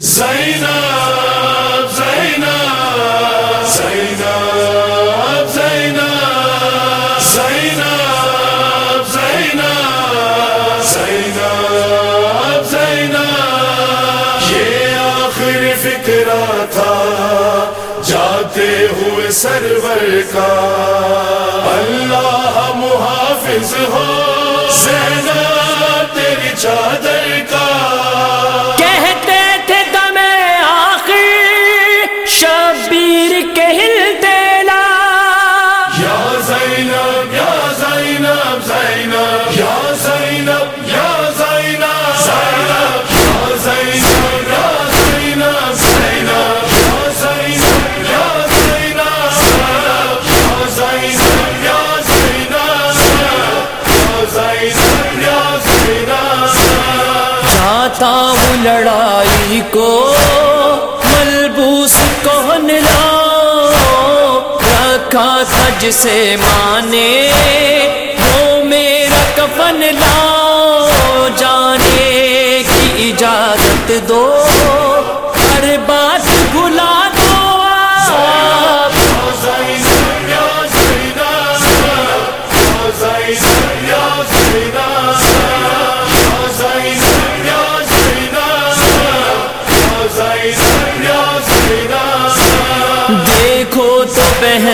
زینب زینب زینب زینب زینب زینب زینب زینب یہ آخر فکرہ تھا، جاتے ہوئے سرور کا۔ اللہ محافظ ہو، زینب تیری چادر کا۔ جاتا ہوں لڑائی کو؟ ملبوس کون لا رکھا تھا جسے مانے، وہ میرا کفن لا جانے کی اجازت دو۔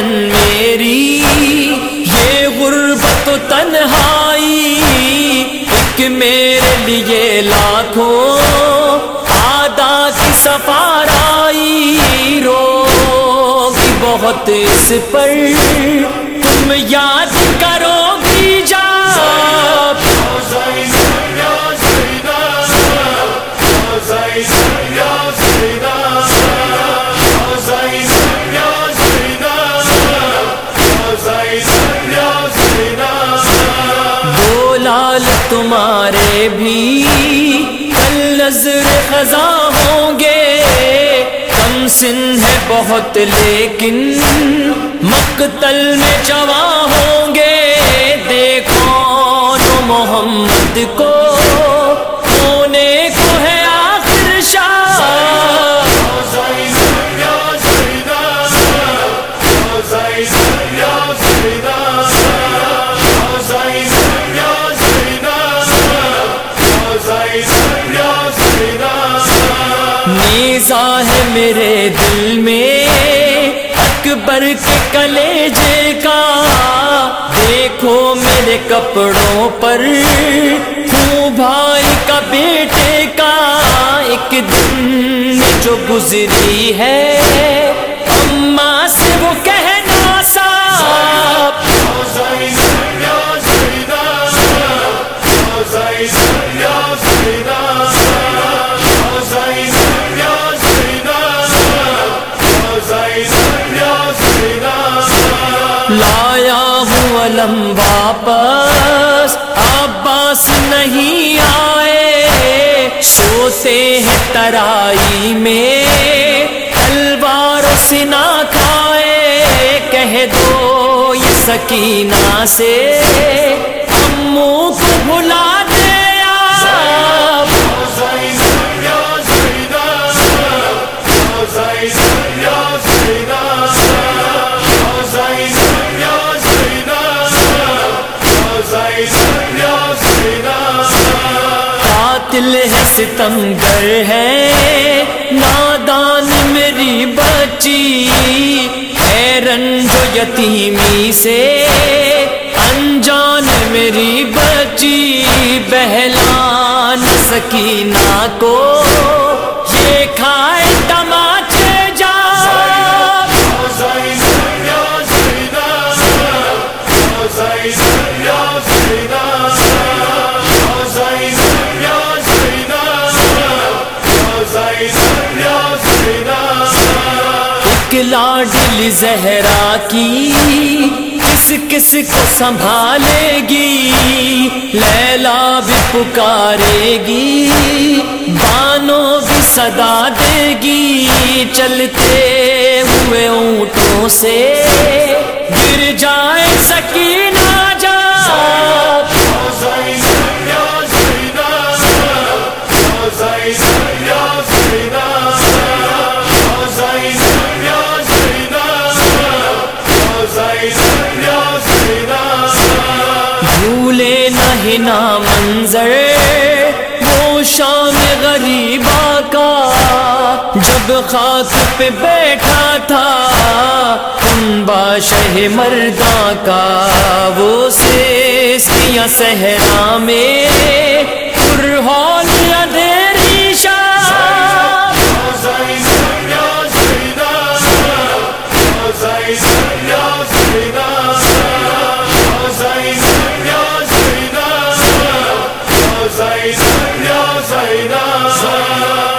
بہن میری، یہ غربت و تنہائی ایک میرے لیے لاکھوں آدھا کی سفارائی۔ رو بہت اس پر تم یاد کرو۔ بھی کل نظر خزاں ہوں گے۔ کم سن ہے بہت، لیکن مقتل میں جواں ہوں نیزا ہے میرے دل میں، اکبر کے کلیجے کا۔ دیکھو میرے کپڑوں پر، ہوں بھائی کا بیٹے کا۔ ایک دن جو گزری ہے لایا ہوں علم واپس۔ عباس نہیں آئے۔ سوتے ہیں ترائی میں۔ تلوار سنا کھائے۔ کہہ دو یہ سکینہ سے۔ امو کو بھلا ستم گر ہے۔ نادان میری بچی حیرن جو یتیمی سے۔ انجان میری بچی، بہلان سکینہ کو۔ زہرا کی کس کس کو سنبھالے گی؟ لیلا بھی پکارے گی، بانو بھی صدا دے گی۔ چلتے ہوئے اونٹوں سے گر جائے سکینہ جا بھولے نہ منظر، وہ شام غریبا کا۔ جب خاص پہ بیٹھا تھا کنبا بادشاہ مردا کا۔ وہ سے صحرا میں پرہول دے زینب